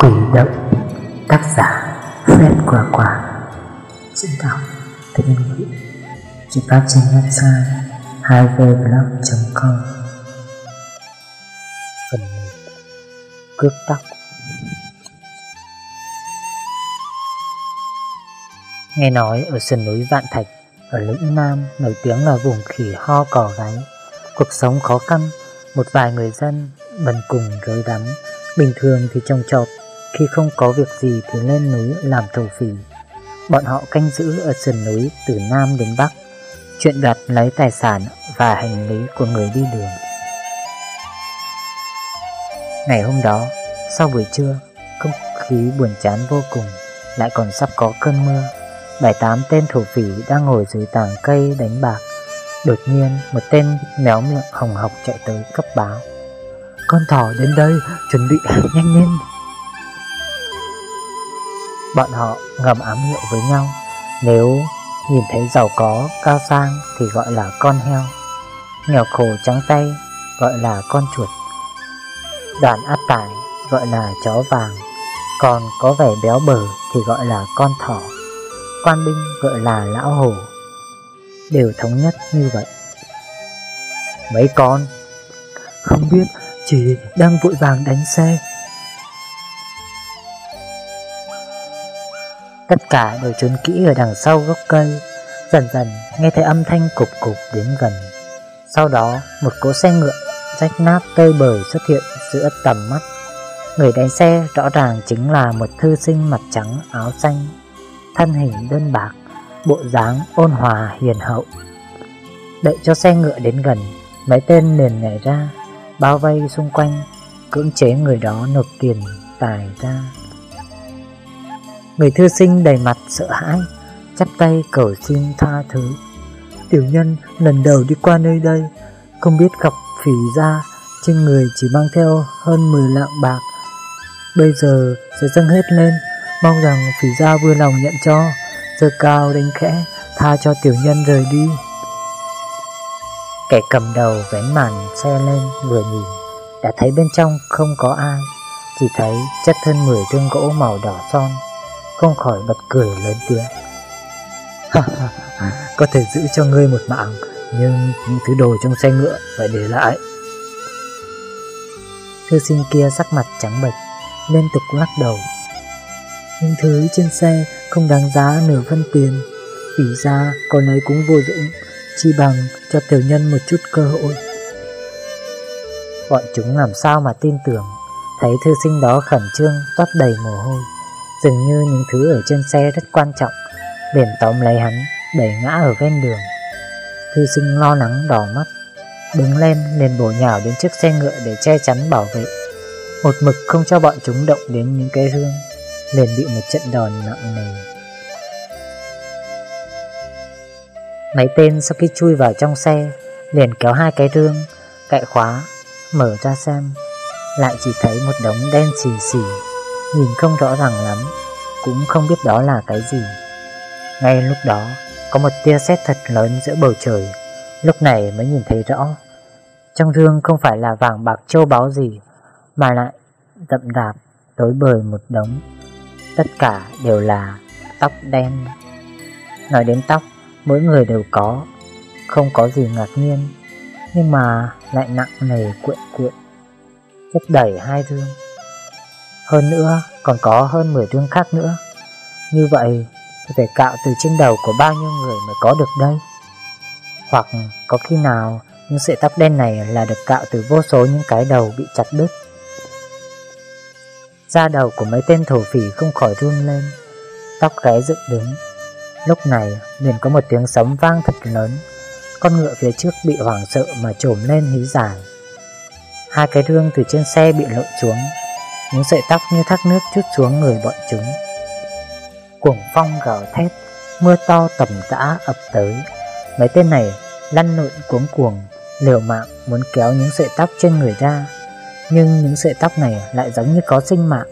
Quỷ động. Tác giả Phép Quả Quả. Diễn đọc Thích Mỹ Chỉ phát trên website 2vblog.com Phần 1 Cướp tóc. Nghe nói ở sườn núi Vạn Thạch, Ở lĩnh Nam nổi tiếng là vùng khỉ ho cỏ gáy. Cuộc sống khó khăn, Một vài người dân bần cùng rối rắm. Bình thường thì trồng trọt khi không có việc gì thì lên núi làm thổ phỉ. Bọn họ canh giữ ở sườn núi từ Nam đến Bắc Chuyện đoạt lấy tài sản và hành lý của người đi đường. Ngày hôm đó, sau buổi trưa Không khí buồn chán vô cùng Lại còn sắp có cơn mưa. Bảy tám tên thổ phỉ đang ngồi dưới tàng cây đánh bạc. Đột nhiên một tên méo miệng hồng học chạy tới cấp báo. Con thỏ đến đây chuẩn bị nhanh lên. Bọn họ ngầm ám hiệu với nhau. Nếu nhìn thấy giàu có, cao sang thì gọi là con heo. Nghèo khổ trắng tay gọi là con chuột. Đoàn áp tải gọi là chó vàng. Còn có vẻ béo bở thì gọi là con thỏ. Quan binh gọi là lão hổ. Đều thống nhất như vậy. Mấy con? Không biết Chỉ đang vội vàng đánh xe. Tất cả đều trốn kỹ ở đằng sau gốc cây. Dần dần nghe thấy âm thanh cục cục đến gần. Sau đó một cỗ xe ngựa rách nát tơi bời xuất hiện giữa tầm mắt. Người đánh xe rõ ràng chính là một thư sinh mặt trắng áo xanh Thân hình đơn bạc, bộ dáng ôn hòa hiền hậu. Đợi cho xe ngựa đến gần Mấy tên liền nhảy ra Bao vây xung quanh Cưỡng chế người đó nộp tiền tài ra. Người thư sinh đầy mặt sợ hãi, Chắp tay cầu xin tha thứ. Tiểu nhân lần đầu đi qua nơi đây, Không biết gặp phỉ ra Trên người chỉ mang theo hơn 10 lạng bạc. Bây giờ sẽ dâng hết lên, Mong rằng phỉ gia vui lòng nhận cho Giờ cao đánh khẽ, Tha cho tiểu nhân rời đi. Kẻ cầm đầu vén màn xe lên vừa nhìn, Đã thấy bên trong không có ai, Chỉ thấy chất thân mười thương gỗ màu đỏ son. Không khỏi bật cười lớn tiếng. Có thể giữ cho ngươi một mạng, Nhưng những thứ đồ trong xe ngựa phải để lại. Thư sinh kia sắc mặt trắng bệch, Liên tục lắc đầu. Những thứ trên xe không đáng giá nửa phân tiền, Vì ra còn ấy cũng vô dụng, Chi bằng cho tiểu nhân một chút cơ hội. Bọn chúng làm sao mà tin tưởng, Thấy thư sinh đó khẩn trương toát đầy mồ hôi. Dường như những thứ ở trên xe rất quan trọng. Liền tóm lấy hắn, Đẩy ngã ở ven đường. Thư sinh lo lắng đỏ mắt, Đứng lên liền bổ nhào đến chiếc xe ngựa Để che chắn bảo vệ. Một mực không cho bọn chúng động đến những cái hương, Liền bị một trận đòn nặng nề. Mấy tên sau khi chui vào trong xe, Liền kéo hai cái rương Cạy khóa, Mở ra xem. Lại chỉ thấy một đống đen xì xì. Nhìn không rõ ràng lắm, Cũng không biết đó là cái gì. Ngay lúc đó, Có một tia sét thật lớn giữa bầu trời. Lúc này mới nhìn thấy rõ, Trong rương không phải là vàng bạc châu báu gì, Mà lại đậm đạp, tối bời một đống. Tất cả đều là tóc đen. Nói đến tóc, Mỗi người đều có, Không có gì ngạc nhiên, Nhưng mà lại nặng nề cuộn cuộn, Chất đẩy hai rương. Hơn nữa, còn có hơn 10 thương khác nữa. Như vậy thì phải cạo từ trên đầu của bao nhiêu người mới có được đây? Hoặc có khi nào những sợi tóc đen này là được cạo từ vô số những cái đầu bị chặt đứt? Da đầu của mấy tên thổ phỉ không khỏi run lên. Tóc gáy dựng đứng. Lúc này, liền có một tiếng sấm vang thật lớn. Con ngựa phía trước bị hoảng sợ mà trồm lên hí dài. Hai cái rương từ trên xe bị lộn xuống. Những sợi tóc như thác nước chút xuống người bọn chúng. Cuồng phong gào thét Mưa to tầm tã ập tới. Mấy tên này lăn lộn cuống cuồng Liều mạng muốn kéo những sợi tóc trên người ra. Nhưng những sợi tóc này lại giống như có sinh mạng.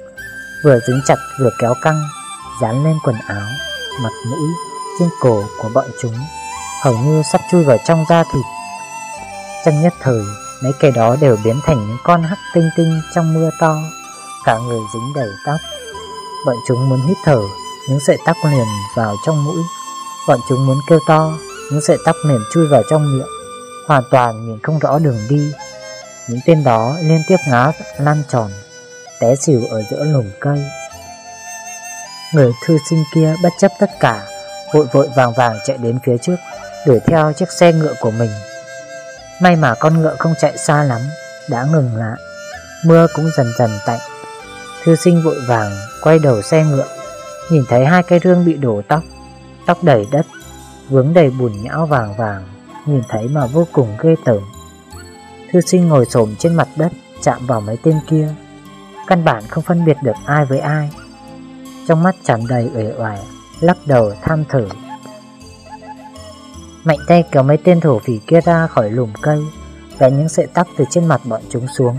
Vừa dính chặt vừa kéo căng Dán lên quần áo mặt mũi, trên cổ của bọn chúng. Hầu như sắp chui vào trong da thịt. Trong nhất thời, mấy kẻ đó đều biến thành những con hắc tinh tinh trong mưa to, Cả người dính đầy tóc. Bọn chúng muốn hít thở, Những sợi tóc liền vào trong mũi. Bọn chúng muốn kêu to, Những sợi tóc liền chui vào trong miệng. Hoàn toàn nhìn không rõ đường đi. Những tên đó liên tiếp ngá lan tròn, Té xỉu ở giữa lùm cây. Người thư sinh kia bất chấp tất cả, Vội vội vàng vàng chạy đến phía trước, Đuổi theo chiếc xe ngựa của mình. May mà con ngựa không chạy xa lắm, Đã ngừng lại. Mưa cũng dần dần tạnh. Thư sinh vội vàng quay đầu xe ngựa, Nhìn thấy hai cái rương bị đổ tóc Tóc đầy đất, Vướng đầy bùn nhão vàng vàng, Nhìn thấy mà vô cùng ghê tởm. Thư sinh ngồi xổm trên mặt đất, Chạm vào mấy tên kia. Căn bản không phân biệt được ai với ai. Trong mắt tràn đầy uể oải, Lắc đầu tham thử Mạnh tay kéo mấy tên thổ phỉ kia ra khỏi lùm cây, Vẽ những sợi tóc từ trên mặt bọn chúng xuống,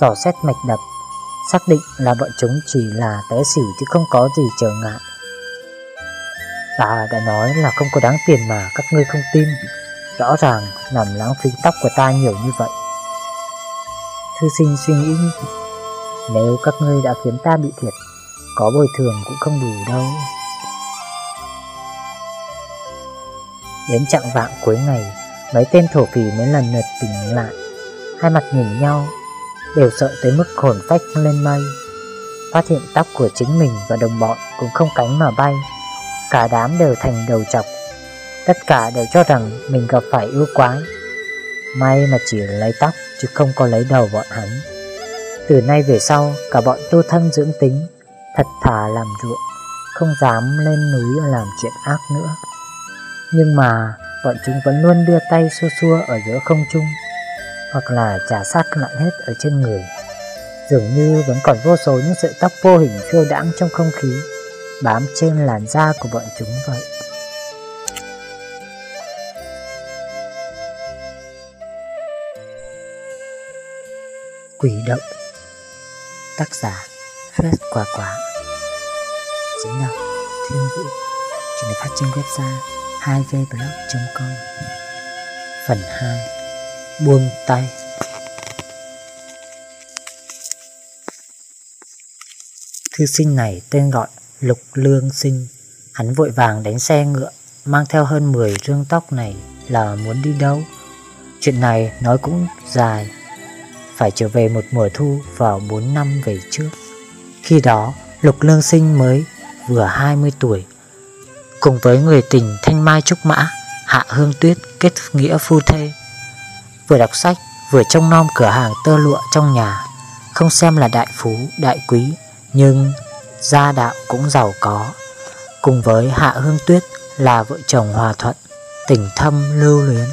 Dò xét mạch đập. Xác định là bọn chúng chỉ là té xỉu chứ không có gì trở ngại. Ta đã nói là không có đáng tiền mà các ngươi không tin. Rõ ràng làm lãng phí tóc của ta nhiều như vậy. Thư sinh suy nghĩ, Nếu các ngươi đã khiến ta bị thiệt, Có bồi thường cũng không đủ đâu. Đến trạng vạng cuối ngày, Mấy tên thổ phỉ mới lần lượt tỉnh lại. Hai mặt nhìn nhau Đều sợ tới mức hồn phách lên mây. Phát hiện tóc của chính mình và đồng bọn Cũng không cánh mà bay. Cả đám đều thành đầu chọc. Tất cả đều cho rằng mình gặp phải yêu quái. May mà chỉ lấy tóc Chứ không có lấy đầu bọn hắn. Từ nay về sau, Cả bọn tu thân dưỡng tính, Thật thà làm ruộng, Không dám lên núi làm chuyện ác nữa. Nhưng mà, bọn chúng vẫn luôn đưa tay xua xua ở giữa không trung. Hoặc là trà sát lại hết ở trên người. Dường như vẫn còn vô số những sợi tóc vô hình phiêu đãng trong không khí, Bám trên làn da của bọn chúng vậy. Quỷ động. Tác giả Fred Quả Quả. Diễn đọc Thiên Vũ. Chuyện được phát trên website 2vblog.com Phần 2 Buông tay. Thư sinh này tên gọi Lục Lương Sinh. Hắn vội vàng đánh xe ngựa, Mang theo hơn 10 rương tóc này Là muốn đi đâu. Chuyện này nói cũng dài, Phải trở về một mùa thu Vào 4 năm về trước. Khi đó, Lục Lương Sinh mới vừa 20 tuổi. Cùng với người tình Thanh Mai Trúc Mã, Hạ Hương Tuyết kết nghĩa phu thê Vừa đọc sách Vừa trông nom cửa hàng tơ lụa trong nhà. Không xem là đại phú, đại quý Nhưng gia đạo cũng giàu có. Cùng với Hạ Hương Tuyết là vợ chồng hòa thuận Tình thâm lưu luyến.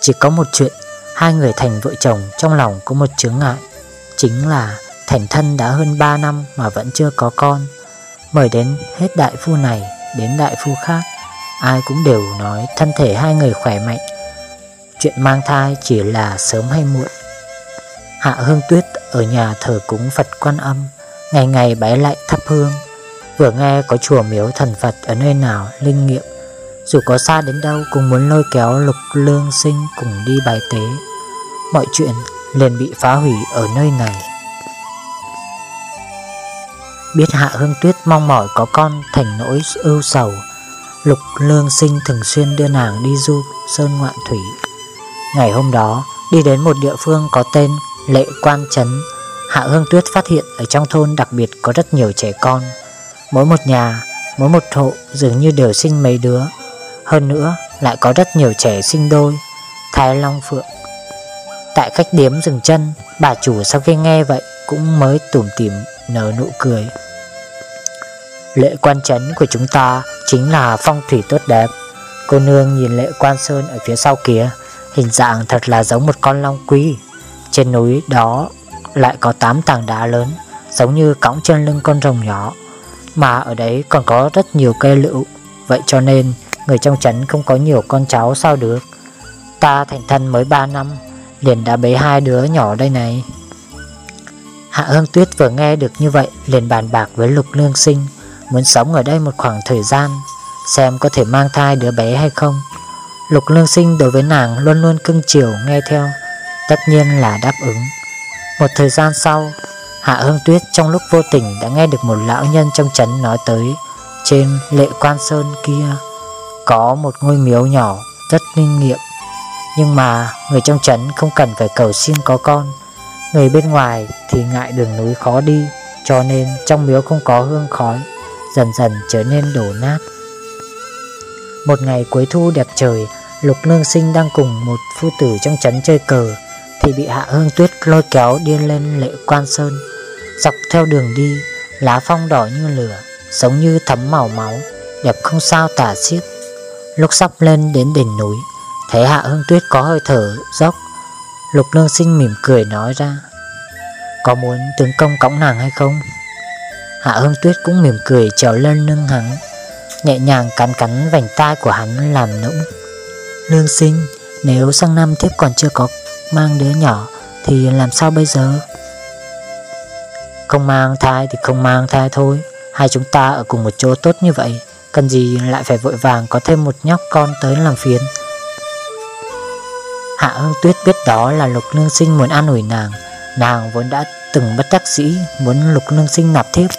Chỉ có một chuyện Hai người thành vợ chồng trong lòng có một chướng ngại Chính là thành thân đã hơn 3 năm mà vẫn chưa có con. Mời đến hết đại phu này đến đại phu khác Ai cũng đều nói thân thể hai người khỏe mạnh Chuyện mang thai chỉ là sớm hay muộn. Hạ Hương Tuyết ở nhà thờ cúng Phật Quan Âm, Ngày ngày bái lại thắp hương. Vừa nghe có chùa miếu thần Phật ở nơi nào linh nghiệm, Dù có xa đến đâu cũng muốn lôi kéo lục lương sinh cùng đi bài tế. Mọi chuyện liền bị phá hủy ở nơi này. Biết Hạ Hương Tuyết mong mỏi có con thành nỗi ưu sầu, Lục Lương Sinh thường xuyên đưa nàng đi du sơn ngoạn thủy. Ngày hôm đó đi đến một địa phương có tên Lệ Quan Trấn. Hạ Hương Tuyết phát hiện ở trong thôn đặc biệt có rất nhiều trẻ con. Mỗi một nhà, mỗi một hộ dường như đều sinh mấy đứa. Hơn nữa lại có rất nhiều trẻ sinh đôi. Thái Long Phượng. Tại khách điếm dừng chân Bà chủ sau khi nghe vậy cũng mới tủm tỉm nở nụ cười. Lệ quan trấn của chúng ta chính là phong thủy tốt đẹp. Cô nương nhìn lệ quan sơn ở phía sau kia. Hình dạng thật là giống một con long quy Trên núi đó lại có 8 tảng đá lớn, Giống như cõng trên lưng con rồng nhỏ. Mà ở đấy còn có rất nhiều cây lựu. Vậy cho nên, người trong trấn không có nhiều con cháu sao được. Ta thành thân mới 3 năm, Liền đã bế hai đứa nhỏ đây này. Hạ Hương Tuyết vừa nghe được như vậy, liền bàn bạc với Lục Lương Sinh, Muốn sống ở đây một khoảng thời gian, Xem có thể mang thai đứa bé hay không. Lục Lương Sinh đối với nàng luôn luôn cưng chiều nghe theo Tất nhiên là đáp ứng Một thời gian sau Hạ Hương Tuyết trong lúc vô tình đã nghe được một lão nhân trong trấn nói tới trên lệ quan sơn kia có một ngôi miếu nhỏ rất linh nghiệm. Nhưng mà người trong trấn không cần phải cầu xin có con, người bên ngoài thì ngại đường núi khó đi, cho nên trong miếu không có hương khói, dần dần trở nên đổ nát. Một ngày cuối thu đẹp trời, Lục Nương Sinh đang cùng một phu tử trong trấn chơi cờ, thì bị Hạ Hương Tuyết lôi kéo đi lên lệ quan sơn. Dọc theo đường đi, lá phong đỏ như lửa, giống như thấm màu máu, đẹp không sao tả xiết. Lúc sắp lên đến đỉnh núi, thấy Hạ Hương Tuyết có hơi thở dốc, Lục Nương Sinh mỉm cười nói ra, có muốn tướng công cõng nàng hay không? Hạ Hương Tuyết cũng mỉm cười trèo lên lưng hắn, nhẹ nhàng cắn cắn vành tai của hắn làm nũng. Lương sinh, nếu sang năm thiếp còn chưa có mang đứa nhỏ thì làm sao bây giờ? Không mang thai thì không mang thai thôi Hai chúng ta ở cùng một chỗ tốt như vậy Cần gì lại phải vội vàng có thêm một nhóc con tới làm phiền Hạ Hương Tuyết biết đó là Lục lương Sinh muốn an ủi nàng Nàng vốn đã từng bất đắc dĩ muốn Lục lương Sinh nạp thiếp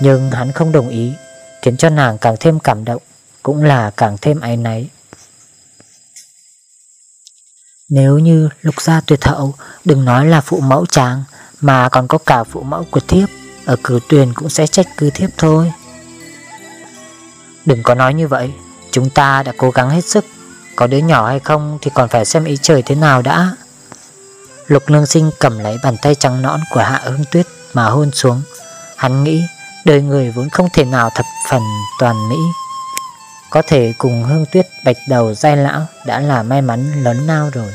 Nhưng hắn không đồng ý Khiến cho nàng càng thêm cảm động, Cũng là càng thêm áy náy. Nếu như Lục gia tuyệt hậu, Đừng nói là phụ mẫu chàng, mà còn có cả phụ mẫu của thiếp, Ở cử tuyển cũng sẽ trách cứ thiếp thôi. Đừng có nói như vậy, Chúng ta đã cố gắng hết sức, Có đứa nhỏ hay không thì còn phải xem ý trời thế nào đã. Lục nương sinh cầm lấy bàn tay trắng nõn của Hạ Hương Tuyết mà hôn xuống. Hắn nghĩ đời người vốn không thể nào thập phần toàn mỹ. Có thể cùng Hương Tuyết bạch đầu dai lão đã là may mắn lớn lao rồi.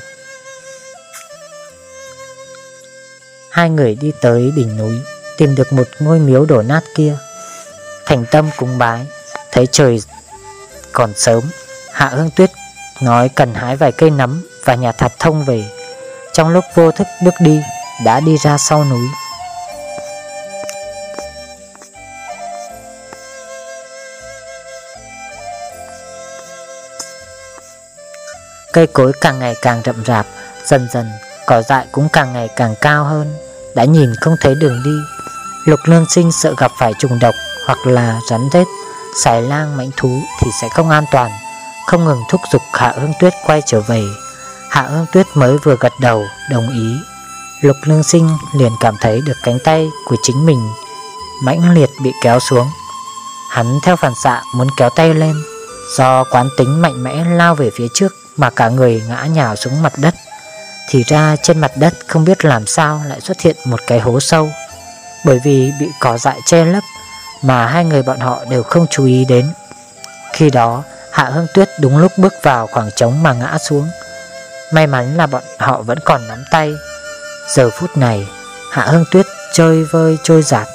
Hai người đi tới đỉnh núi, Tìm được một ngôi miếu đổ nát kia. Thành tâm cúng bái, Thấy trời còn sớm, Hạ Hương Tuyết nói cần hái vài cây nấm Và nhà thạch thông về. Trong lúc vô thức bước đi, Đã đi ra sau núi. Cây cối càng ngày càng rậm rạp, Dần dần, cỏ dại cũng càng ngày càng cao hơn. Đã nhìn không thấy đường đi. Lục lương sinh sợ gặp phải trùng độc Hoặc là rắn rết. Xài lang mãnh thú thì sẽ không an toàn. Không ngừng thúc giục Hạ Hương Tuyết quay trở về. Hạ Hương Tuyết mới vừa gật đầu, Đồng ý. Lục lương sinh liền cảm thấy được cánh tay của chính mình mãnh liệt bị kéo xuống. Hắn theo phản xạ muốn kéo tay lên. Do quán tính mạnh mẽ lao về phía trước mà cả người ngã nhào xuống mặt đất. Thì ra trên mặt đất không biết làm sao lại xuất hiện một cái hố sâu. Bởi vì bị cỏ dại che lấp Mà hai người bọn họ đều không chú ý đến. Khi đó, Hạ Hương Tuyết đúng lúc bước vào khoảng trống mà ngã xuống. May mắn là bọn họ vẫn còn nắm tay. Giờ phút này, Hạ Hương Tuyết chơi vơi trôi giạt,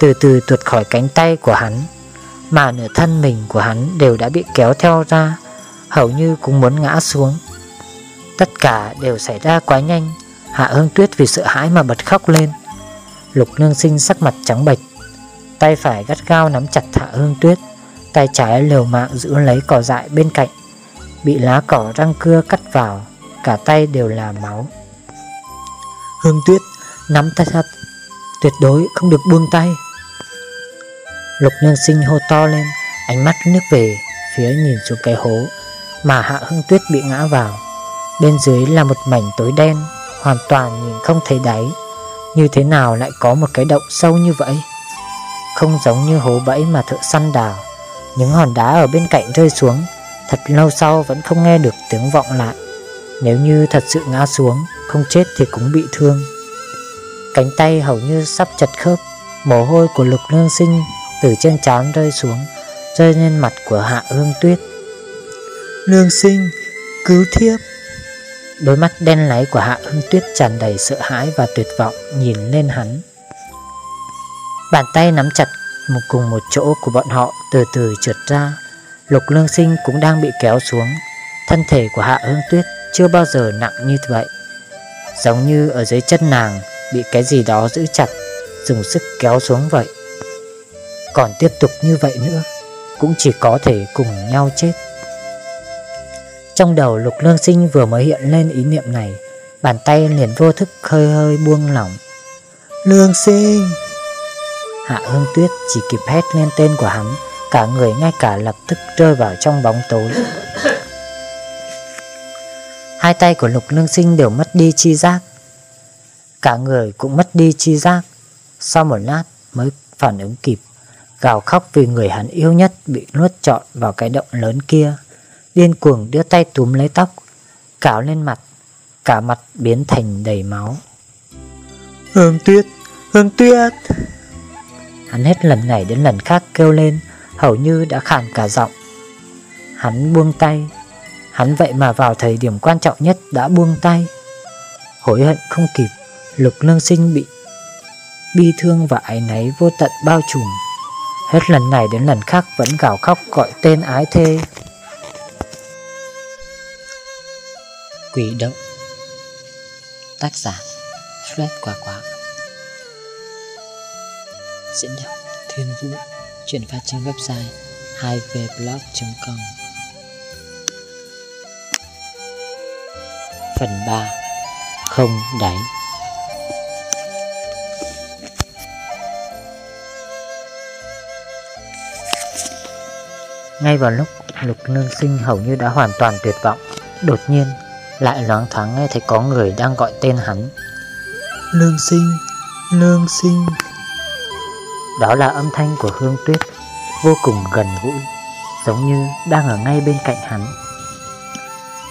Từ từ tuột khỏi cánh tay của hắn, Mà nửa thân mình của hắn đều đã bị kéo theo ra. Hầu như cũng muốn ngã xuống. Tất cả đều xảy ra quá nhanh Hạ Hương Tuyết vì sợ hãi mà bật khóc lên. Lục nương sinh sắc mặt trắng bệch Tay phải gắt gao nắm chặt Hạ Hương Tuyết Tay trái liều mạng giữ lấy cỏ dại bên cạnh Bị lá cỏ răng cưa cắt vào Cả tay đều là máu. Hương Tuyết nắm tay thật Tuyệt đối không được buông tay. Lục nương sinh hô to lên Ánh mắt nước về Phía nhìn xuống cái hố mà Hạ Hương Tuyết bị ngã vào. Bên dưới là một mảnh tối đen, Hoàn toàn nhìn không thấy đáy. Như thế nào lại có một cái động sâu như vậy? Không giống như hố bẫy mà thợ săn đào. Những hòn đá ở bên cạnh rơi xuống, Thật lâu sau vẫn không nghe được tiếng vọng lại. Nếu như thật sự ngã xuống, Không chết thì cũng bị thương. Cánh tay hầu như sắp chật khớp, Mồ hôi của lục lương sinh Từ trên trán rơi xuống, Rơi lên mặt của hạ hương tuyết. Lương sinh Cứu thiếp Đôi mắt đen láy của Hạ Ưng Tuyết tràn đầy sợ hãi và tuyệt vọng nhìn lên hắn. Bàn tay nắm chặt một cùng một chỗ của bọn họ từ từ trượt ra. Lục lương sinh cũng đang bị kéo xuống. Thân thể của Hạ Ưng Tuyết chưa bao giờ nặng như vậy. Giống như ở dưới chân nàng bị cái gì đó giữ chặt, dùng sức kéo xuống vậy. Còn tiếp tục như vậy nữa, cũng chỉ có thể cùng nhau chết. Trong đầu lục lương sinh vừa mới hiện lên ý niệm này Bàn tay liền vô thức hơi hơi buông lỏng. Lương sinh! Hạ Hương Tuyết chỉ kịp hét lên tên của hắn Cả người ngay cả lập tức rơi vào trong bóng tối. Hai tay của lục lương sinh đều mất đi chi giác. Cả người cũng mất đi chi giác. Sau một lát mới phản ứng kịp Gào khóc vì người hắn yêu nhất bị nuốt trọn vào cái động lớn kia Điên cuồng đưa tay túm lấy tóc Cào lên mặt Cả mặt biến thành đầy máu. Hương tuyết Hương tuyết. Hắn hết lần này đến lần khác kêu lên Hầu như đã khàn cả giọng. Hắn buông tay Hắn vậy mà vào thời điểm quan trọng nhất đã buông tay. Hối hận không kịp Lục lương sinh bị Bi thương và ái náy vô tận bao trùm. Hết lần này đến lần khác vẫn gào khóc gọi tên ái thê Quỷ động. Tác giả Fred Quả Quả. Diễn đọc Thiên Vũ. Chuyển phát trên website 2vblog.com Phần 3 Không đáy. Ngay vào lúc Lục Nương Sinh hầu như đã hoàn toàn tuyệt vọng, Đột nhiên lại loáng thoáng nghe thấy có người đang gọi tên hắn. Lương Sinh Lương Sinh. Đó là âm thanh của Hương Tuyết Vô cùng gần gũi Giống như đang ở ngay bên cạnh hắn.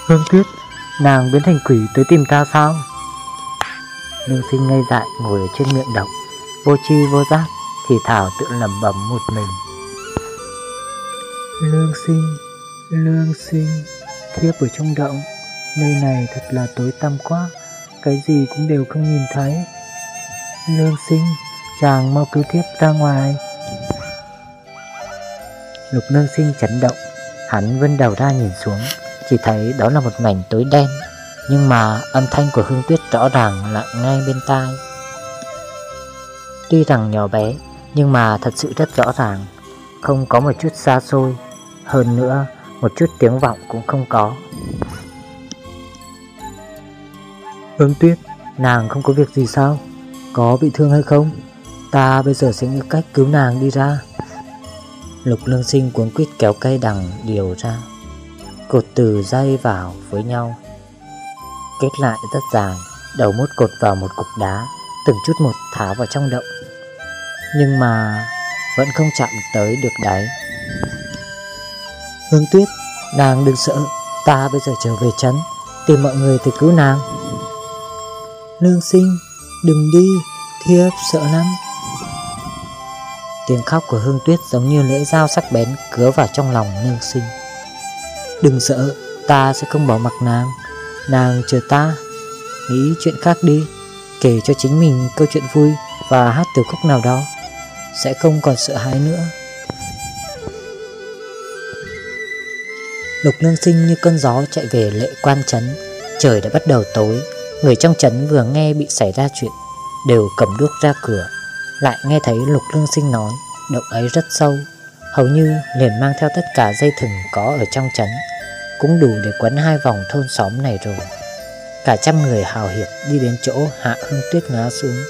Hương Tuyết Nàng biến thành quỷ tới tìm ta sao? Lương sinh ngây dại ngồi ở trên miệng động Vô chi vô giác Thì thảo tự lầm bầm một mình. Lương sinh Lương sinh Thiếp ở trong động Nơi này thật là tối tăm quá, Cái gì cũng đều không nhìn thấy. Lương sinh, Chàng mau cứu thiếp ra ngoài. Lục nương sinh chấn động, Hắn vươn đầu ra nhìn xuống, Chỉ thấy đó là một mảnh tối đen, Nhưng mà âm thanh của Hương Tuyết rõ ràng là ngay bên tai. Tuy rằng nhỏ bé, Nhưng mà thật sự rất rõ ràng, Không có một chút xa xôi. Hơn nữa, một chút tiếng vọng cũng không có. Hương Tuyết, Nàng không có việc gì sao? Có bị thương hay không? Ta bây giờ sẽ nghĩ cách cứu nàng đi ra. Lục lương sinh cuốn quýt kéo cây đằng điều ra. Cột từ dây vào với nhau. Kết lại rất dài Đầu mút cột vào một cục đá, Từng chút một thả vào trong động. Nhưng mà Vẫn không chạm tới được đáy. Hương tuyết, Nàng đừng sợ. Ta bây giờ trở về trấn, Tìm mọi người thì cứu nàng. Lương sinh Đừng đi Thiếp sợ lắm. Tiếng khóc của Hương Tuyết giống như lưỡi dao sắc bén cứa vào trong lòng nương sinh. Đừng sợ, ta sẽ không bỏ mặc nàng. Nàng chờ ta. Nghĩ chuyện khác đi. Kể cho chính mình câu chuyện vui Và hát từ khúc nào đó. Sẽ không còn sợ hãi nữa. Lục nương sinh như cơn gió chạy về lệ quan trấn. Trời đã bắt đầu tối Người trong trấn vừa nghe bị xảy ra chuyện, Đều cầm đuốc ra cửa, lại nghe thấy Lục Lương Sinh nói, Động ấy rất sâu, Hầu như liền mang theo tất cả dây thừng có ở trong trấn, Cũng đủ để quấn hai vòng thôn xóm này rồi. Cả trăm người hào hiệp đi đến chỗ hạ hương tuyết ngã xuống,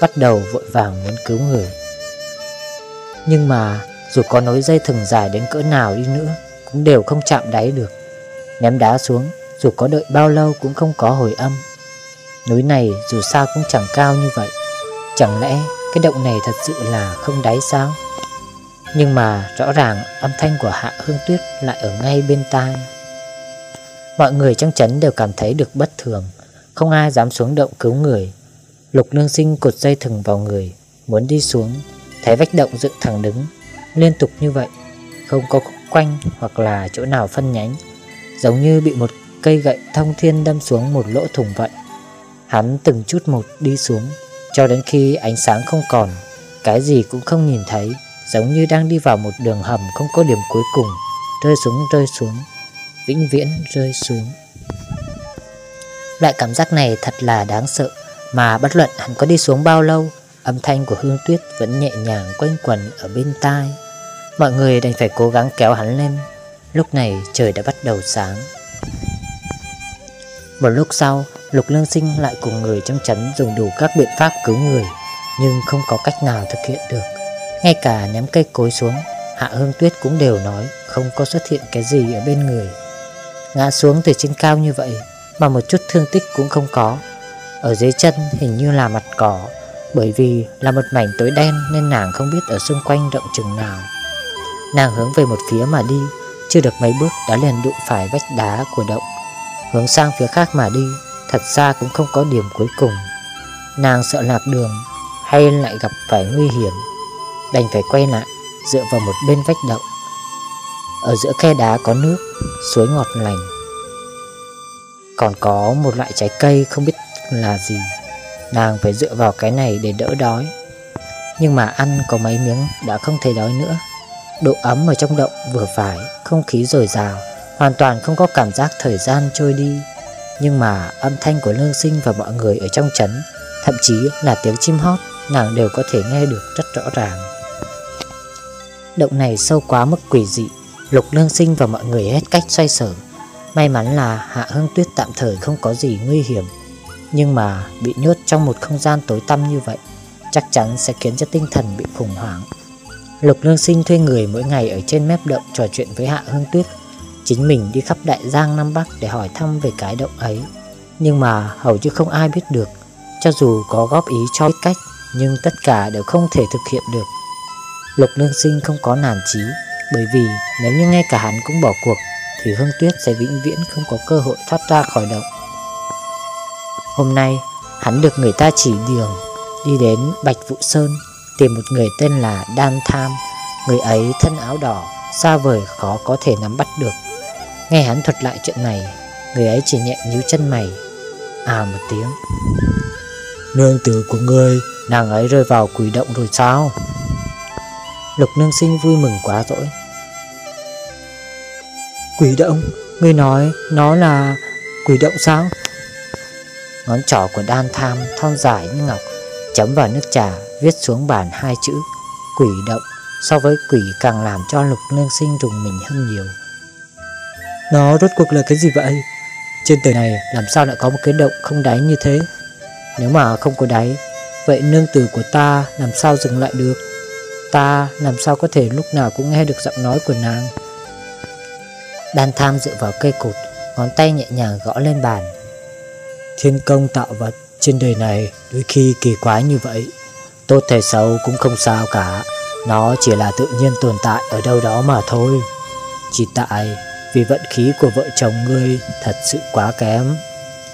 Bắt đầu vội vàng muốn cứu người. Nhưng mà, dù có nối dây thừng dài đến cỡ nào đi nữa, Cũng đều không chạm đáy được. Ném đá xuống, Dù có đợi bao lâu cũng không có hồi âm. Núi này dù sao cũng chẳng cao như vậy. Chẳng lẽ cái động này thật sự là không đáy sao Nhưng mà rõ ràng âm thanh của Hạ Hương Tuyết lại ở ngay bên tai. Mọi người trong trấn đều cảm thấy được bất thường. Không ai dám xuống động cứu người. Lục nương sinh cột dây thừng vào người, Muốn đi xuống. Thấy vách động dựng thẳng đứng, Liên tục như vậy, Không có khúc quanh hoặc là chỗ nào phân nhánh. Giống như bị một cây gậy thông thiên đâm xuống một lỗ thủng vậy. Hắn từng chút một đi xuống, cho đến khi ánh sáng không còn, Cái gì cũng không nhìn thấy, Giống như đang đi vào một đường hầm không có điểm cuối cùng, Rơi xuống rơi xuống, Vĩnh viễn rơi xuống. Loại cảm giác này thật là đáng sợ, Mà bất luận hắn có đi xuống bao lâu, Âm thanh của Hương Tuyết vẫn nhẹ nhàng quanh quẩn ở bên tai. Mọi người đành phải cố gắng kéo hắn lên, Lúc này trời đã bắt đầu sáng. Một lúc sau Lục Lương Sinh lại cùng người trong trấn dùng đủ các biện pháp cứu người, Nhưng không có cách nào thực hiện được. Ngay cả ném cây cối xuống, Hạ Hương Tuyết cũng đều nói Không có xuất hiện cái gì ở bên người. Ngã xuống từ trên cao như vậy, Mà một chút thương tích cũng không có. Ở dưới chân hình như là mặt cỏ, Bởi vì là một mảnh tối đen Nên nàng không biết ở xung quanh rộng chừng nào. Nàng hướng về một phía mà đi, Chưa được mấy bước đã liền đụng phải vách đá của động. Hướng sang phía khác mà đi Thật ra cũng không có điểm cuối cùng. Nàng sợ lạc đường Hay lại gặp phải nguy hiểm, Đành phải quay lại, Dựa vào một bên vách động. Ở giữa khe đá có nước, Suối ngọt lành. Còn có một loại trái cây không biết là gì. Nàng phải dựa vào cái này để đỡ đói. Nhưng mà ăn có mấy miếng đã không thấy đói nữa. Độ ấm ở trong động vừa phải, Không khí dồi dào, Hoàn toàn không có cảm giác thời gian trôi đi. Nhưng mà âm thanh của lương sinh và mọi người ở trong trấn Thậm chí là tiếng chim hót, Nàng đều có thể nghe được rất rõ ràng. Động này sâu quá mức quỷ dị, Lục lương sinh và mọi người hết cách xoay sở. May mắn là Hạ Hương Tuyết tạm thời không có gì nguy hiểm, Nhưng mà bị nhốt trong một không gian tối tăm như vậy, Chắc chắn sẽ khiến cho tinh thần bị khủng hoảng. Lục lương sinh thuê người mỗi ngày ở trên mép động trò chuyện với Hạ Hương Tuyết. Chính mình đi khắp Đại Giang Nam Bắc để hỏi thăm về cái động ấy. Nhưng mà hầu như không ai biết được, Cho dù có góp ý cho cách, Nhưng tất cả đều không thể thực hiện được. Lục lương sinh không có nản chí, Bởi vì nếu như ngay cả hắn cũng bỏ cuộc, Thì Hương Tuyết sẽ vĩnh viễn không có cơ hội thoát ra khỏi động Hôm nay, hắn được người ta chỉ đường, Đi đến Bạch Vũ Sơn, Tìm một người tên là Đan Tham. Người ấy thân áo đỏ, Xa vời khó có thể nắm bắt được. Nghe hắn thuật lại chuyện này Người ấy chỉ nhẹ nhíu chân mày À một tiếng. Nương tử của ngươi Nàng ấy rơi vào quỷ động rồi sao? Lục nương sinh vui mừng quá rỗi Quỷ động? Ngươi nói nó là quỷ động sao? Ngón trỏ của đan tham thon dài như ngọc Chấm vào nước trà Viết xuống bàn hai chữ Quỷ động So với quỷ càng làm cho lục nương sinh rùng mình hơn nhiều nó rốt cuộc là cái gì vậy? Trên đời này, làm sao lại có một cái động không đáy như thế? Nếu mà không có đáy, Vậy nương tử của ta làm sao dừng lại được? Ta làm sao có thể lúc nào cũng nghe được giọng nói của nàng? Đan tham dựa vào cây cột, Ngón tay nhẹ nhàng gõ lên bàn. Thiên công tạo vật trên đời này, đôi khi kỳ quái như vậy. Tốt thể xấu cũng không sao cả. Nó chỉ là tự nhiên tồn tại ở đâu đó mà thôi. Chỉ tại vì vận khí của vợ chồng ngươi thật sự quá kém.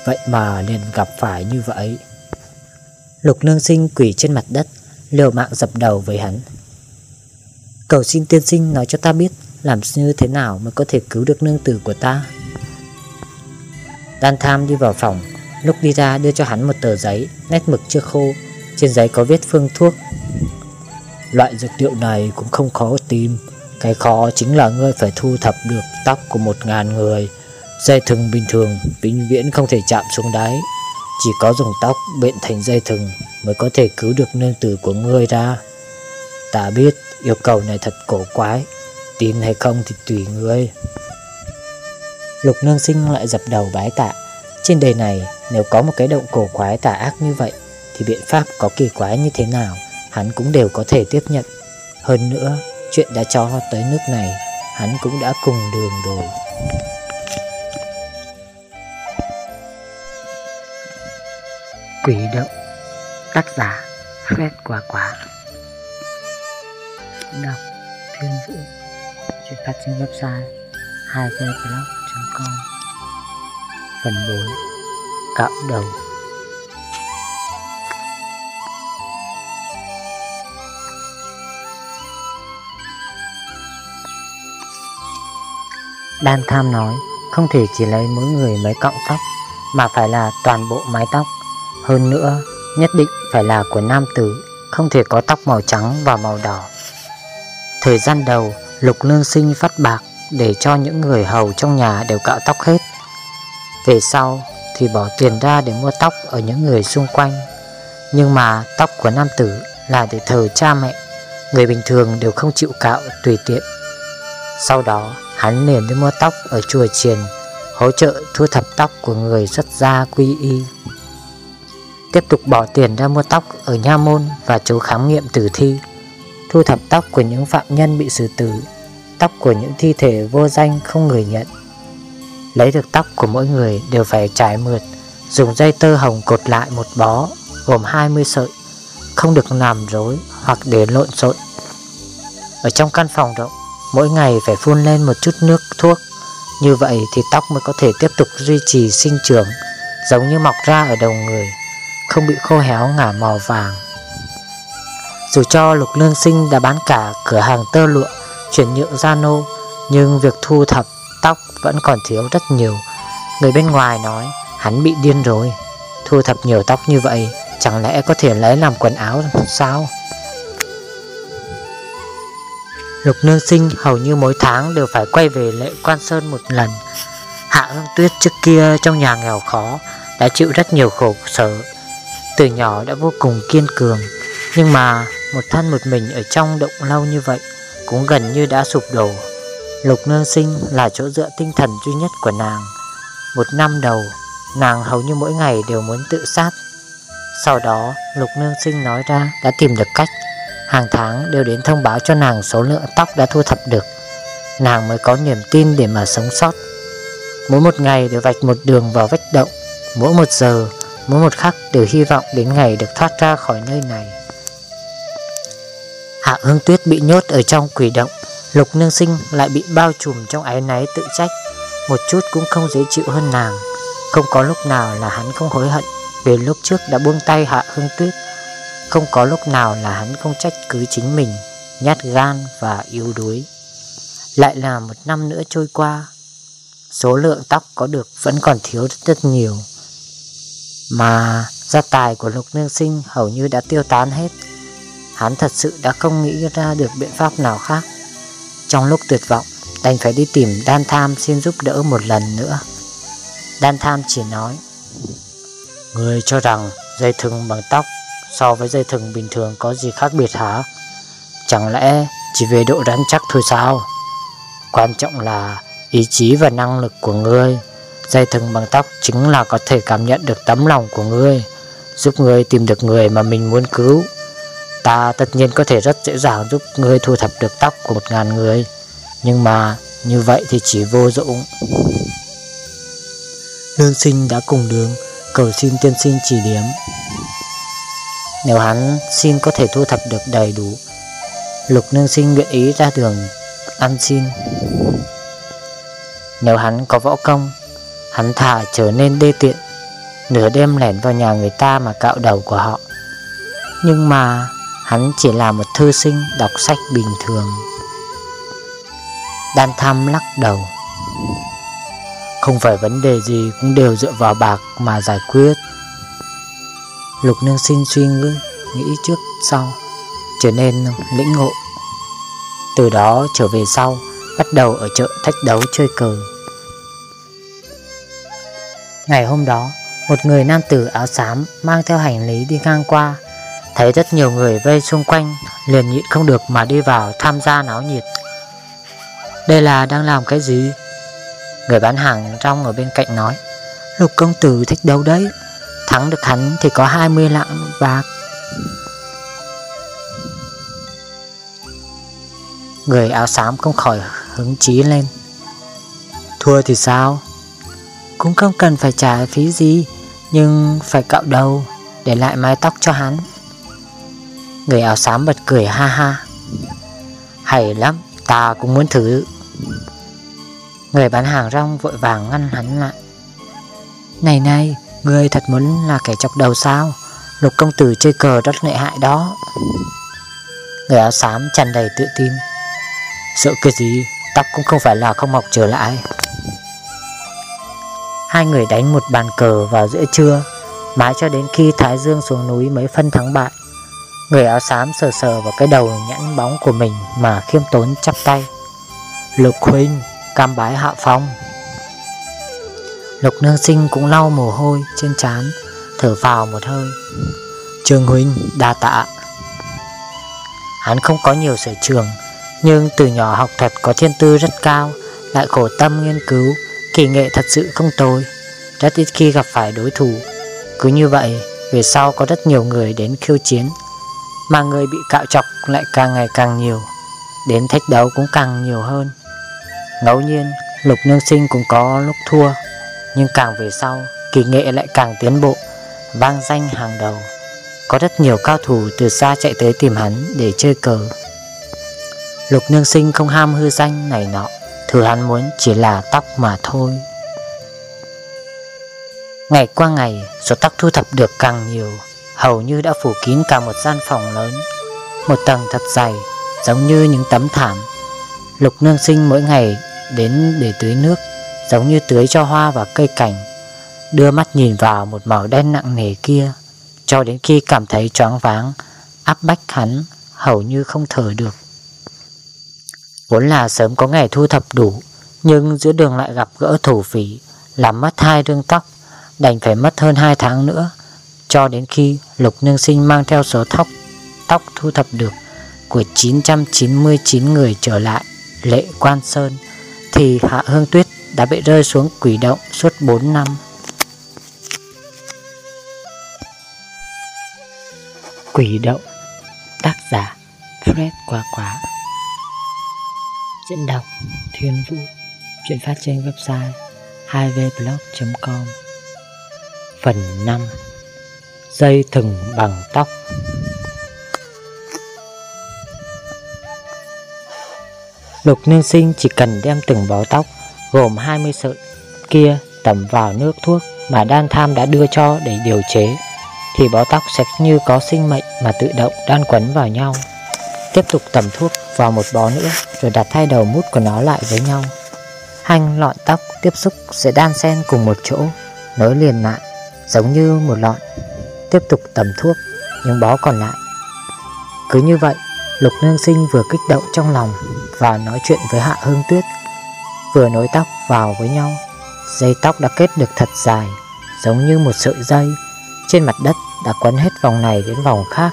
Vậy mà liền gặp phải như vậy. Lục nương sinh quỷ trên mặt đất, Liều mạng dập đầu với hắn. Cầu xin tiên sinh nói cho ta biết, Làm như thế nào mới có thể cứu được nương tử của ta? Đan tham đi vào phòng, Lúc đi ra đưa cho hắn một tờ giấy, Nét mực chưa khô. Trên giấy có viết phương thuốc. Loại dược liệu này cũng không khó tìm. Cái khó chính là ngươi phải thu thập được tóc của một ngàn người. Dây thừng bình thường, vĩnh viễn không thể chạm xuống đáy. Chỉ có dùng tóc bện thành dây thừng Mới có thể cứu được nương tử của ngươi ra. Ta biết yêu cầu này thật cổ quái, Tin hay không thì tùy ngươi. Lục nương sinh lại dập đầu bái tạ. Trên đời này, nếu có một cái động cổ quái tà ác như vậy, Thì biện pháp có kỳ quái như thế nào, Hắn cũng đều có thể tiếp nhận. Hơn nữa Chuyện đã cho tới nước này, Hắn cũng đã cùng đường rồi. Quỷ động, Tác giả Fred Quá Quá Đọc, Thiên Vũ. Chuyện phát trên website 2vblog.com Phần 4 Cạo đầu. Đan tham nói, Không thể chỉ lấy mỗi người mấy cọng tóc, Mà phải là toàn bộ mái tóc. Hơn nữa, Nhất định phải là của nam tử, Không thể có tóc màu trắng và màu đỏ. Thời gian đầu, Lục lương sinh phát bạc Để cho những người hầu trong nhà đều cạo tóc hết. Về sau thì bỏ tiền ra để mua tóc ở những người xung quanh. Nhưng mà tóc của nam tử là để thờ cha mẹ, Người bình thường đều không chịu cạo tùy tiện. Sau đó hắn liền đi mua tóc ở chùa chiền, Hỗ trợ thu thập tóc của người xuất gia quy y. Tiếp tục bỏ tiền ra mua tóc ở Nha Môn và chỗ khám nghiệm tử thi. Thu thập tóc của những phạm nhân bị xử tử, Tóc của những thi thể vô danh không người nhận. Lấy được tóc của mỗi người đều phải trải mượt, Dùng dây tơ hồng cột lại một bó, Gồm 20 sợi, Không được làm rối hoặc để lộn xộn. Ở trong căn phòng rộng Mỗi ngày phải phun lên một chút nước thuốc. Như vậy thì tóc mới có thể tiếp tục duy trì sinh trưởng, Giống như mọc ra ở đầu người, Không bị khô héo ngả màu vàng. Dù cho Lục Lương Sinh đã bán cả cửa hàng tơ lụa, Chuyển nhượng gia nô, Nhưng việc thu thập tóc vẫn còn thiếu rất nhiều. Người bên ngoài nói, hắn bị điên rồi. Thu thập nhiều tóc như vậy, Chẳng lẽ có thể lấy làm quần áo sao? Lục nương sinh hầu như mỗi tháng đều phải quay về lệ quan sơn một lần. Hạ hương tuyết trước kia trong nhà nghèo khó, Đã chịu rất nhiều khổ sở. Từ nhỏ đã vô cùng kiên cường, Nhưng mà một thân một mình ở trong động lâu như vậy Cũng gần như đã sụp đổ. Lục nương sinh là chỗ dựa tinh thần duy nhất của nàng. Một năm đầu, Nàng hầu như mỗi ngày đều muốn tự sát. Sau đó, Lục nương sinh nói ra đã tìm được cách. Hàng tháng đều đến thông báo cho nàng số lượng tóc đã thu thập được. Nàng mới có niềm tin để mà sống sót. Mỗi một ngày đều vạch một đường vào vách động. Mỗi một giờ, mỗi một khắc đều hy vọng đến ngày được thoát ra khỏi nơi này. Hạ hương tuyết bị nhốt ở trong quỷ động. Lục nương sinh lại bị bao trùm trong ái náy tự trách. Một chút cũng không dễ chịu hơn nàng. Không có lúc nào là hắn không hối hận. Về lúc trước đã buông tay hạ hương tuyết. Không có lúc nào là hắn không trách cứ chính mình Nhát gan và yếu đuối. Lại là một năm nữa trôi qua Số lượng tóc có được vẫn còn thiếu rất, rất nhiều. Mà gia tài của lục nương sinh hầu như đã tiêu tán hết. Hắn thật sự đã không nghĩ ra được biện pháp nào khác. Trong lúc tuyệt vọng Đành phải đi tìm Đan Tham xin giúp đỡ một lần nữa. Đan Tham chỉ nói Người cho rằng dây thừng bằng tóc So với dây thừng bình thường có gì khác biệt hả? Chẳng lẽ chỉ về độ rắn chắc thôi sao? Quan trọng là ý chí và năng lực của ngươi. Dây thừng bằng tóc chính là có thể cảm nhận được tấm lòng của ngươi, Giúp ngươi tìm được người mà mình muốn cứu. Ta tất nhiên có thể rất dễ dàng giúp ngươi thu thập được tóc của một ngàn người, Nhưng mà như vậy thì chỉ vô dụng. Lương sinh đã cùng đường, cầu xin tiên sinh chỉ điểm. Nếu hắn xin có thể thu thập được đầy đủ. Lục nương sinh nguyện ý ra đường ăn xin. Nếu hắn có võ công, Hắn thả trở nên đê tiện, Nửa đêm lẻn vào nhà người ta mà cạo đầu của họ. Nhưng mà Hắn chỉ là một thư sinh đọc sách bình thường. Đan Tham lắc đầu. Không phải vấn đề gì cũng đều dựa vào bạc mà giải quyết. Lục nương sinh suy nghĩ, nghĩ trước sau Trở nên lĩnh ngộ. Từ đó trở về sau Bắt đầu ở chợ thách đấu chơi cờ. Ngày hôm đó Một người nam tử áo xám Mang theo hành lý đi ngang qua Thấy rất nhiều người vây xung quanh Liền nhịn không được mà đi vào tham gia náo nhiệt. Đây là đang làm cái gì? Người bán hàng trong ở bên cạnh nói. Lục công tử thích đấu đấy. Thắng được hắn thì có 20 lạng bạc. Người áo xám không khỏi hứng chí lên. Thua thì sao? Cũng không cần phải trả phí gì, Nhưng phải cạo đầu Để lại mái tóc cho hắn. Người áo xám bật cười ha ha. Hay lắm, Ta cũng muốn thử. Người bán hàng rong vội vàng ngăn hắn lại. Này này Người thật muốn là kẻ chọc đầu sao? Lục công tử chơi cờ rất lợi hại đó. Người áo xám tràn đầy tự tin. Sợ cái gì? Tóc cũng không phải là không mọc trở lại. Hai người đánh một bàn cờ vào giữa trưa. Mãi cho đến khi Thái Dương xuống núi mới phân thắng bại. Người áo xám sờ sờ vào cái đầu nhẵn bóng của mình mà khiêm tốn chắp tay. Lục huynh, cam bái hạ phong. Lục nương sinh cũng lau mồ hôi trên trán, thở vào một hơi. Trương huynh, đa tạ. Hắn không có nhiều sở trường, nhưng từ nhỏ học thuật có thiên tư rất cao, lại khổ tâm nghiên cứu, kỳ nghệ thật sự không tồi, rất ít khi gặp phải đối thủ. Cứ như vậy, về sau có rất nhiều người đến khiêu chiến Mà người bị cạo chọc lại càng ngày càng nhiều Đến thách đấu cũng càng nhiều hơn Ngẫu nhiên Lục Nương Sinh cũng có lúc thua nhưng càng về sau, Kỳ nghệ lại càng tiến bộ, Vang danh hàng đầu. Có rất nhiều cao thủ từ xa chạy tới tìm hắn để chơi cờ. Lục Nương Sinh không ham hư danh này nọ, Thứ hắn muốn chỉ là tóc mà thôi. Ngày qua ngày, Số tóc thu thập được càng nhiều, Hầu như đã phủ kín cả một gian phòng lớn. Một tầng thật dày, Giống như những tấm thảm. Lục nương sinh mỗi ngày đến để tưới nước Giống như tưới cho hoa và cây cảnh, Đưa mắt nhìn vào một màu đen nặng nề kia, Cho đến khi cảm thấy choáng váng, Áp bách hắn Hầu như không thở được. Vốn là sớm có ngày thu thập đủ, Nhưng giữa đường lại gặp gỡ thủ phỉ Làm mất hai đương tóc, Đành phải mất hơn hai tháng nữa, Cho đến khi Lục Nương Sinh mang theo số tóc Tóc thu thập được Của 999 người trở lại Lệ Quan Sơn, Thì Hạ Hương Tuyết đã bị rơi xuống quỷ động suốt 4 năm. Quỷ động, Tác giả Fred Quá Quá. Diễn đọc Thiên Vũ. Chuyện phát trên website 2vblog.com Phần 5 Dây thừng bằng tóc. Lục Ninh Sinh chỉ cần đem từng bó tóc gồm 20 sợi kia tẩm vào nước thuốc mà đan tham đã đưa cho để điều chế thì bó tóc sẽ như có sinh mệnh mà tự động đan quấn vào nhau. Tiếp tục tẩm thuốc vào một bó nữa rồi đặt hai đầu mút của nó lại với nhau. Hai lọn tóc tiếp xúc sẽ đan xen cùng một chỗ, nối liền lại giống như một lọn. Tiếp tục tẩm thuốc, những bó còn lại. Cứ như vậy, Lục Nương Sinh vừa kích động trong lòng và nói chuyện với Hạ Hương Tuyết, vừa nối tóc vào với nhau. Dây tóc đã kết được thật dài, giống như một sợi dây. Trên mặt đất đã quấn hết vòng này đến vòng khác.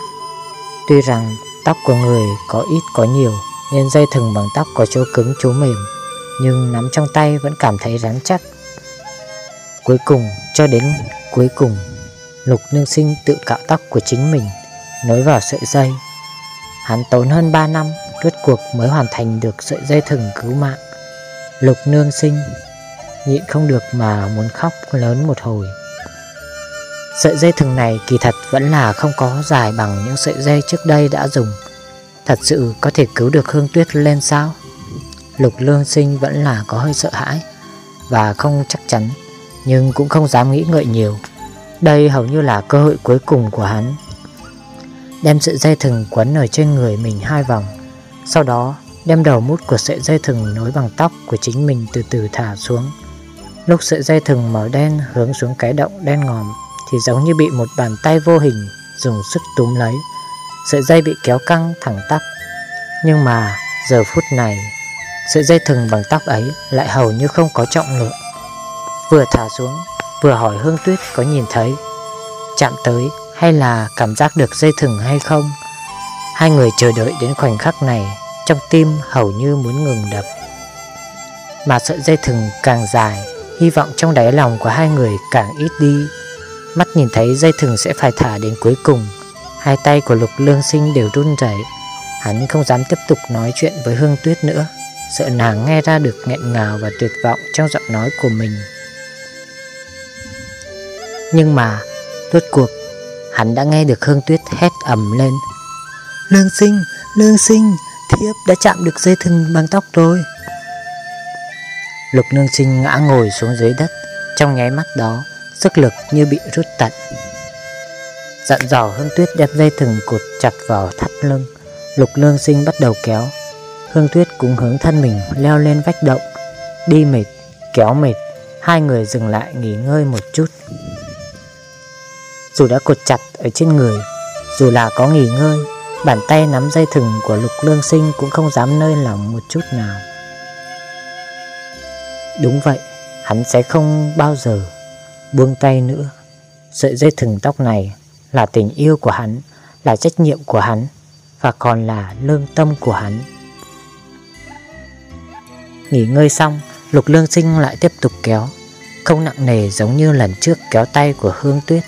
Tuy rằng tóc của người có ít có nhiều, nên dây thừng bằng tóc có chỗ cứng chỗ mềm, nhưng nắm trong tay vẫn cảm thấy rắn chắc. Cuối cùng, cho đến cuối cùng, Lục Nương Sinh tự cạo tóc của chính mình, nối vào sợi dây. Hắn tốn hơn 3 năm, rốt cuộc mới hoàn thành được sợi dây thừng cứu mạng. Lục Nương Sinh nhịn không được mà muốn khóc lớn một hồi. Sợi dây thừng này kỳ thật vẫn là không có dài bằng những sợi dây trước đây đã dùng. Thật sự có thể cứu được Hương Tuyết lên sao? Lục Lương Sinh vẫn là có hơi sợ hãi và không chắc chắn, nhưng cũng không dám nghĩ ngợi nhiều. Đây hầu như là cơ hội cuối cùng của hắn. Đem sợi dây thừng quấn ở trên người mình hai vòng, sau đó đem đầu mút của sợi dây thừng nối bằng tóc của chính mình từ từ thả xuống. Lúc sợi dây thừng màu đen hướng xuống cái động đen ngòm thì giống như bị một bàn tay vô hình dùng sức túm lấy. Sợi dây bị kéo căng thẳng tắp. Nhưng mà giờ phút này, sợi dây thừng bằng tóc ấy lại hầu như không có trọng lượng. Vừa thả xuống, vừa hỏi Hương Tuyết có nhìn thấy. Chạm tới hay là cảm giác được dây thừng hay không. Hai người chờ đợi đến khoảnh khắc này, trong tim hầu như muốn ngừng đập. Mà sợi dây thừng càng dài, hy vọng trong đáy lòng của hai người càng ít đi. Mắt nhìn thấy dây thừng sẽ phải thả đến cuối cùng. Hai tay của lục lương sinh đều run rẩy. Hắn không dám tiếp tục nói chuyện với Hương Tuyết nữa. Sợ nàng nghe ra được nghẹn ngào và tuyệt vọng trong giọng nói của mình. Nhưng mà Rốt cuộc Hắn đã nghe được Hương Tuyết hét ầm lên. Lương sinh, lương sinh! Thiếp đã chạm được dây thừng bằng tóc rồi Lục nương sinh ngã ngồi xuống dưới đất Trong nháy mắt đó Sức lực như bị rút tận. Dặn dò Hương Tuyết đem dây thừng cột chặt vào thắt lưng. Lục Nương sinh bắt đầu kéo. Hương Tuyết cũng hướng thân mình leo lên vách động. Đi mệt, kéo mệt Hai người dừng lại nghỉ ngơi một chút. Dù đã cột chặt ở trên người Dù là có nghỉ ngơi Bàn tay nắm dây thừng của lục lương sinh Cũng không dám nơi lòng một chút nào Đúng vậy Hắn sẽ không bao giờ buông tay nữa. Sợi dây thừng tóc này là tình yêu của hắn, là trách nhiệm của hắn và còn là lương tâm của hắn. Nghỉ ngơi xong, Lục Lương Sinh lại tiếp tục kéo, không nặng nề giống như lần trước kéo tay của Hương Tuyết.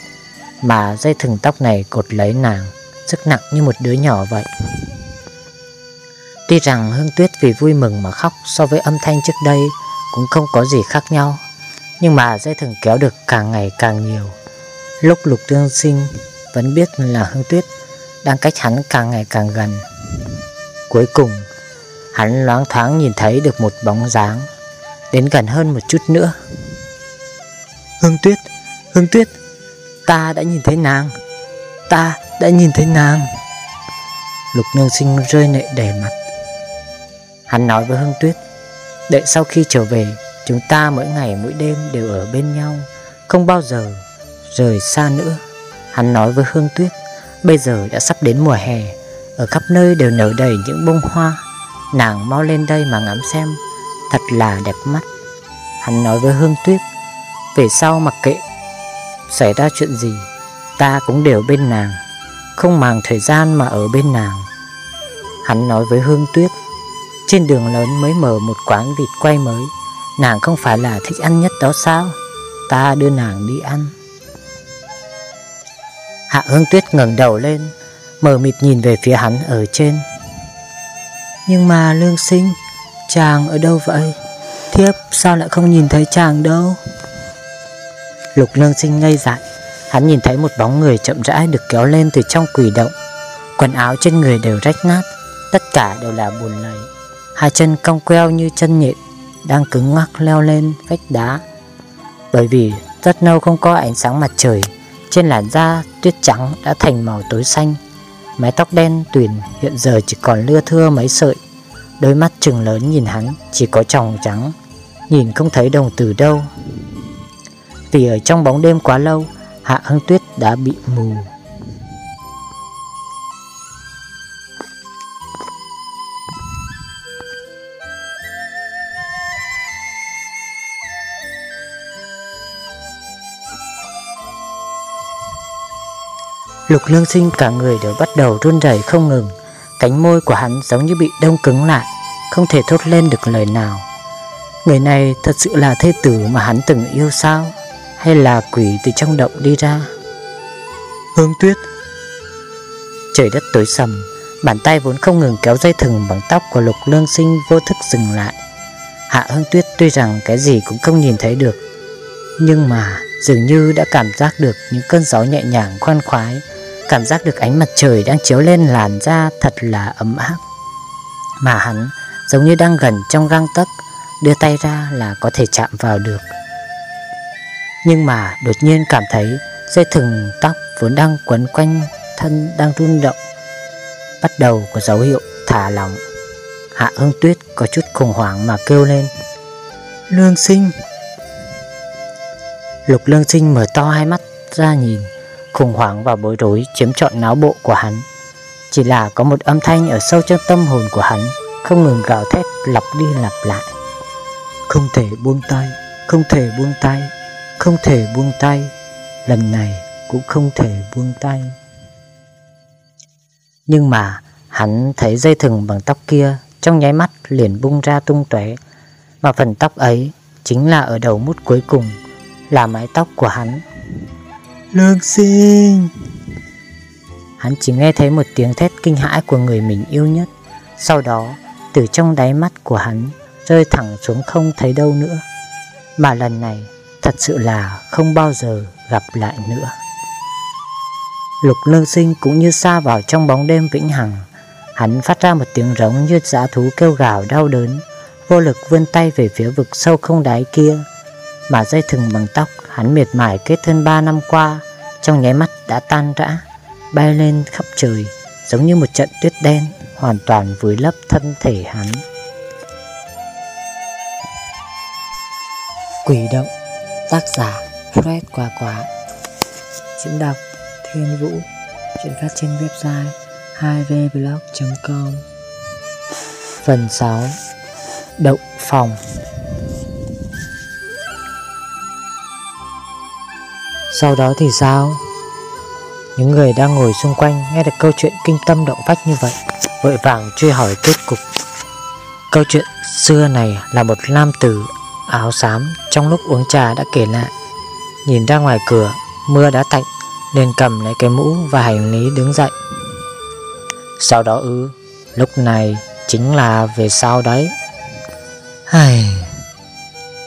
Mà dây thừng tóc này cột lấy nàng Sức nặng như một đứa nhỏ vậy. Tuy rằng Hương Tuyết vì vui mừng mà khóc So với âm thanh trước đây Cũng không có gì khác nhau, Nhưng mà dây thừng kéo được càng ngày càng nhiều. Lúc lục tương sinh, Vẫn biết là Hương Tuyết Đang cách hắn càng ngày càng gần. Cuối cùng, Hắn loáng thoáng nhìn thấy được một bóng dáng, Đến gần hơn một chút nữa. Hương Tuyết Hương Tuyết, Ta đã nhìn thấy nàng. Ta đã nhìn thấy nàng. Lục nương sinh rơi nệ đè mặt. Hắn nói với Hương Tuyết, Đợi sau khi trở về, Chúng ta mỗi ngày mỗi đêm đều ở bên nhau, Không bao giờ rời xa nữa. Hắn nói với Hương Tuyết, Bây giờ đã sắp đến mùa hè, Ở khắp nơi đều nở đầy những bông hoa. Nàng mau lên đây mà ngắm xem, Thật là đẹp mắt. Hắn nói với Hương Tuyết, Về sau mặc kệ, Xảy ra chuyện gì, Ta cũng đều bên nàng. Không màng thời gian mà ở bên nàng. Hắn nói với Hương Tuyết, Trên đường lớn mới mở một quán vịt quay mới, Nàng không phải là thích ăn nhất đó sao? Ta đưa nàng đi ăn. Hạ Hương Tuyết ngẩng đầu lên, Mở mịt nhìn về phía hắn ở trên. Nhưng mà lương sinh, Chàng ở đâu vậy? Thiếp sao lại không nhìn thấy chàng đâu? Lục lương sinh ngây dại. Hắn nhìn thấy một bóng người chậm rãi được kéo lên từ trong quỷ động. Quần áo trên người đều rách nát, Tất cả đều là buồn lầy. Hai chân cong queo như chân nhện, Đang cứng ngắc leo lên vách đá. Bởi vì rất lâu không có ánh sáng mặt trời, Trên làn da tuyết trắng đã thành màu tối xanh. Mái tóc đen tuyền hiện giờ chỉ còn lưa thưa mấy sợi. Đôi mắt trừng lớn nhìn hắn, chỉ có tròng trắng, Nhìn không thấy đồng từ đâu. Vì ở trong bóng đêm quá lâu Hạ Hăng Tuyết đã bị mù. Lục lương sinh cả người đều bắt đầu run rẩy không ngừng. Cánh môi của hắn giống như bị đông cứng lại, Không thể thốt lên được lời nào. Người này thật sự là thê tử mà hắn từng yêu sao? Hay là quỷ từ trong động đi ra? Hương tuyết. Trời đất tối sầm Bàn tay vốn không ngừng kéo dây thừng bằng tóc của lục lương sinh vô thức dừng lại. Hạ hương tuyết tuy rằng cái gì cũng không nhìn thấy được Nhưng mà dường như đã cảm giác được những cơn gió nhẹ nhàng khoan khoái Cảm giác được ánh mặt trời đang chiếu lên làn da thật là ấm áp. Mà hắn giống như đang gần trong găng tấc Đưa tay ra là có thể chạm vào được nhưng mà đột nhiên cảm thấy Dây thừng tóc vốn đang quấn quanh thân đang rung động Bắt đầu có dấu hiệu thả lỏng. Hạ hương tuyết có chút khủng hoảng mà kêu lên, Lương sinh! Lục lương sinh mở to hai mắt ra nhìn, Khủng hoảng và bối rối chiếm trọn não bộ của hắn. Chỉ là có một âm thanh ở sâu trong tâm hồn của hắn Không ngừng gào thét lặp đi lặp lại. Không thể buông tay, Không thể buông tay. Không thể buông tay Lần này cũng không thể buông tay. Nhưng mà hắn thấy dây thừng bằng tóc kia Trong nháy mắt liền bung ra tung tóe Mà phần tóc ấy chính là ở đầu mút cuối cùng Là mái tóc của hắn. Lương sinh! Hắn chỉ nghe thấy một tiếng thét kinh hãi của người mình yêu nhất Sau đó từ trong đáy mắt của hắn Rơi thẳng xuống không thấy đâu nữa Mà lần này thật sự là không bao giờ gặp lại nữa. Lục Lơ sinh cũng như xa vào trong bóng đêm vĩnh hằng, Hắn phát ra một tiếng rống như dã thú kêu gào đau đớn, Vô lực vươn tay về phía vực sâu không đáy kia, Mà dây thừng bằng tóc hắn miệt mài kết thân ba năm qua, Trong nháy mắt đã tan rã, Bay lên khắp trời, Giống như một trận tuyết đen, Hoàn toàn vùi lấp thân thể hắn. Quỷ động Tác giả Fred Quá Quá. Diễn đọc Thiên Vũ. Chuyện phát trên website 2vblog.com Phần 6 Động phòng. Sau đó thì sao? Những người đang ngồi xung quanh nghe được câu chuyện kinh tâm động phách như vậy, Vội vàng truy hỏi kết cục. Câu chuyện xưa này là một nam tử áo xám trong lúc uống trà đã kể lại. Nhìn ra ngoài cửa, mưa đã tạnh liền cầm lấy cái mũ và hành lý đứng dậy. Sau đó ư Lúc này chính là về sau đấy. Hài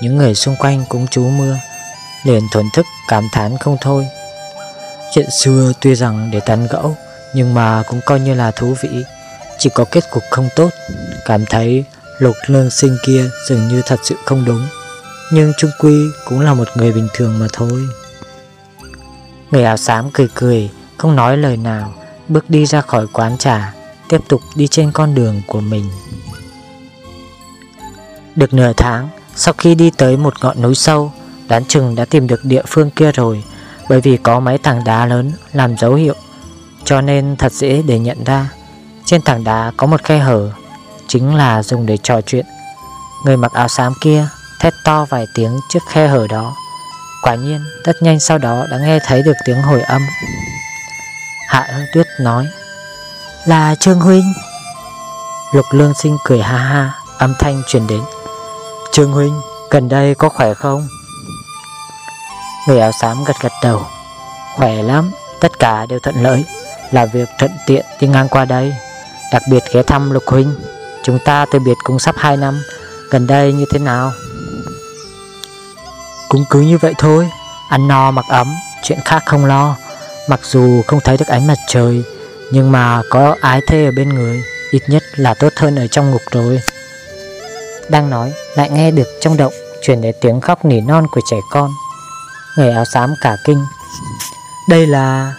Những người xung quanh cũng chú mưa Liền thuần thức cảm thán không thôi. Chuyện xưa tuy rằng để tán gẫu Nhưng mà cũng coi như là thú vị Chỉ có kết cục không tốt Cảm thấy lục lương sinh kia dường như thật sự không đúng. Nhưng Trung Quy cũng là một người bình thường mà thôi. Người áo xám cười cười, Không nói lời nào, Bước đi ra khỏi quán trà, Tiếp tục đi trên con đường của mình. Được nửa tháng, Sau khi đi tới một ngọn núi sâu, Đoán chừng đã tìm được địa phương kia rồi, Bởi vì có mấy tảng đá lớn Làm dấu hiệu, Cho nên thật dễ để nhận ra. Trên tảng đá có một khe hở Chính là dùng để trò chuyện. Người mặc áo xám kia Thét to vài tiếng trước khe hở đó. Quả nhiên rất nhanh sau đó đã nghe thấy được tiếng hồi âm. Hạ Hương Tuyết nói Là Trương Huynh. Lục Lương Sinh cười ha ha Âm thanh truyền đến. Trương Huynh gần đây có khỏe không? Người áo xám gật gật đầu. Khỏe lắm Tất cả đều thuận lợi. Là việc thuận tiện đi ngang qua đây Đặc biệt ghé thăm Lục Huynh Chúng ta từ biệt cũng sắp 2 năm. Gần đây như thế nào? Cũng cứ như vậy thôi. Ăn no mặc ấm Chuyện khác không lo. Mặc dù không thấy được ánh mặt trời Nhưng mà có ái thê ở bên người Ít nhất là tốt hơn ở trong ngục rồi. Đang nói Lại nghe được trong động Chuyển đến tiếng khóc nỉ non của trẻ con. Người áo xám cả kinh. Đây là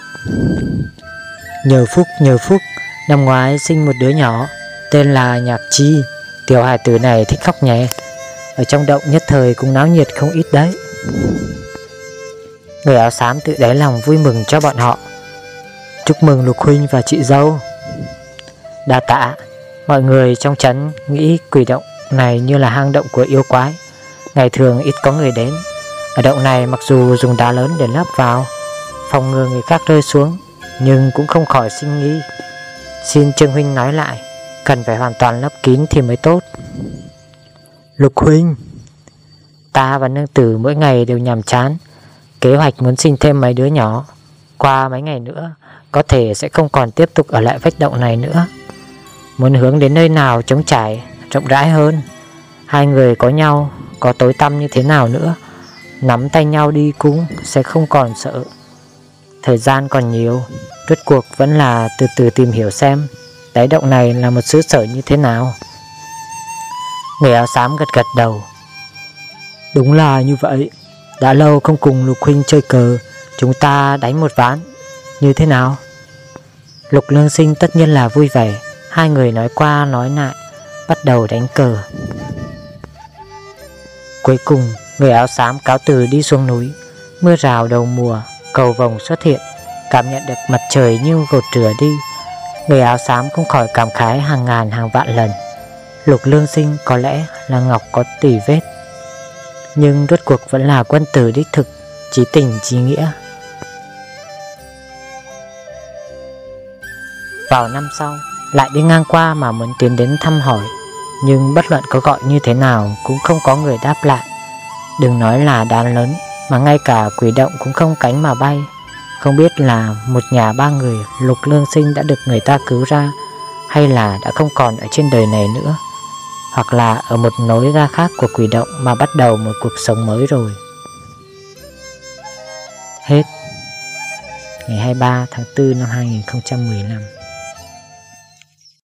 Nhờ phúc nhờ phúc Năm ngoái sinh một đứa nhỏ Tên là Nhạc Chi. Tiểu hài tử này thích khóc nhẹ. Ở trong động nhất thời cũng náo nhiệt không ít đấy. Người áo xám tự đáy lòng vui mừng cho bọn họ. Chúc mừng Lục Huynh và chị dâu. Đa tạ. Mọi người trong trấn nghĩ quỷ động này như là hang động của yêu quái. Ngày thường ít có người đến. Ở động này mặc dù dùng đá lớn để lấp vào, Phòng ngừa người khác rơi xuống, Nhưng cũng không khỏi sinh nghi. Xin Trương Huynh nói lại. Cần phải hoàn toàn lấp kín thì mới tốt. Lục Huynh Ta và nương tử mỗi ngày đều nhàm chán. Kế hoạch muốn sinh thêm mấy đứa nhỏ Qua mấy ngày nữa Có thể sẽ không còn tiếp tục ở lại vách động này nữa. Muốn hướng đến nơi nào trống trải Rộng rãi hơn Hai người có nhau Có tối tăm như thế nào nữa Nắm tay nhau đi cũng sẽ không còn sợ. Thời gian còn nhiều Rốt cuộc vẫn là từ từ tìm hiểu xem Đáy động này là một xứ sở như thế nào? Người áo xám gật gật đầu. Đúng là như vậy. Đã lâu không cùng Lục Huynh chơi cờ, Chúng ta đánh một ván. Như thế nào? Lục Lương Sinh tất nhiên là vui vẻ. Hai người nói qua nói lại, Bắt đầu đánh cờ. Cuối cùng, Người áo xám cáo từ đi xuống núi. Mưa rào đầu mùa, Cầu vồng xuất hiện. Cảm nhận được mặt trời như gột rửa đi. Người áo xám không khỏi cảm khái hàng ngàn hàng vạn lần. Lục lương sinh có lẽ là ngọc có tỷ vết, Nhưng rốt cuộc vẫn là quân tử đích thực, Chí tình chí nghĩa. Vào năm sau, Lại đi ngang qua mà muốn tiến đến thăm hỏi, Nhưng bất luận có gọi như thế nào Cũng không có người đáp lại. Đừng nói là đàn lớn, Mà ngay cả quỷ động cũng không cánh mà bay không biết là một nhà ba người lục lương sinh đã được người ta cứu ra, Hay là đã không còn ở trên đời này nữa, Hoặc là ở một nối ra khác của quỷ động mà bắt đầu một cuộc sống mới rồi. Hết. Ngày 23 tháng 4 năm 2015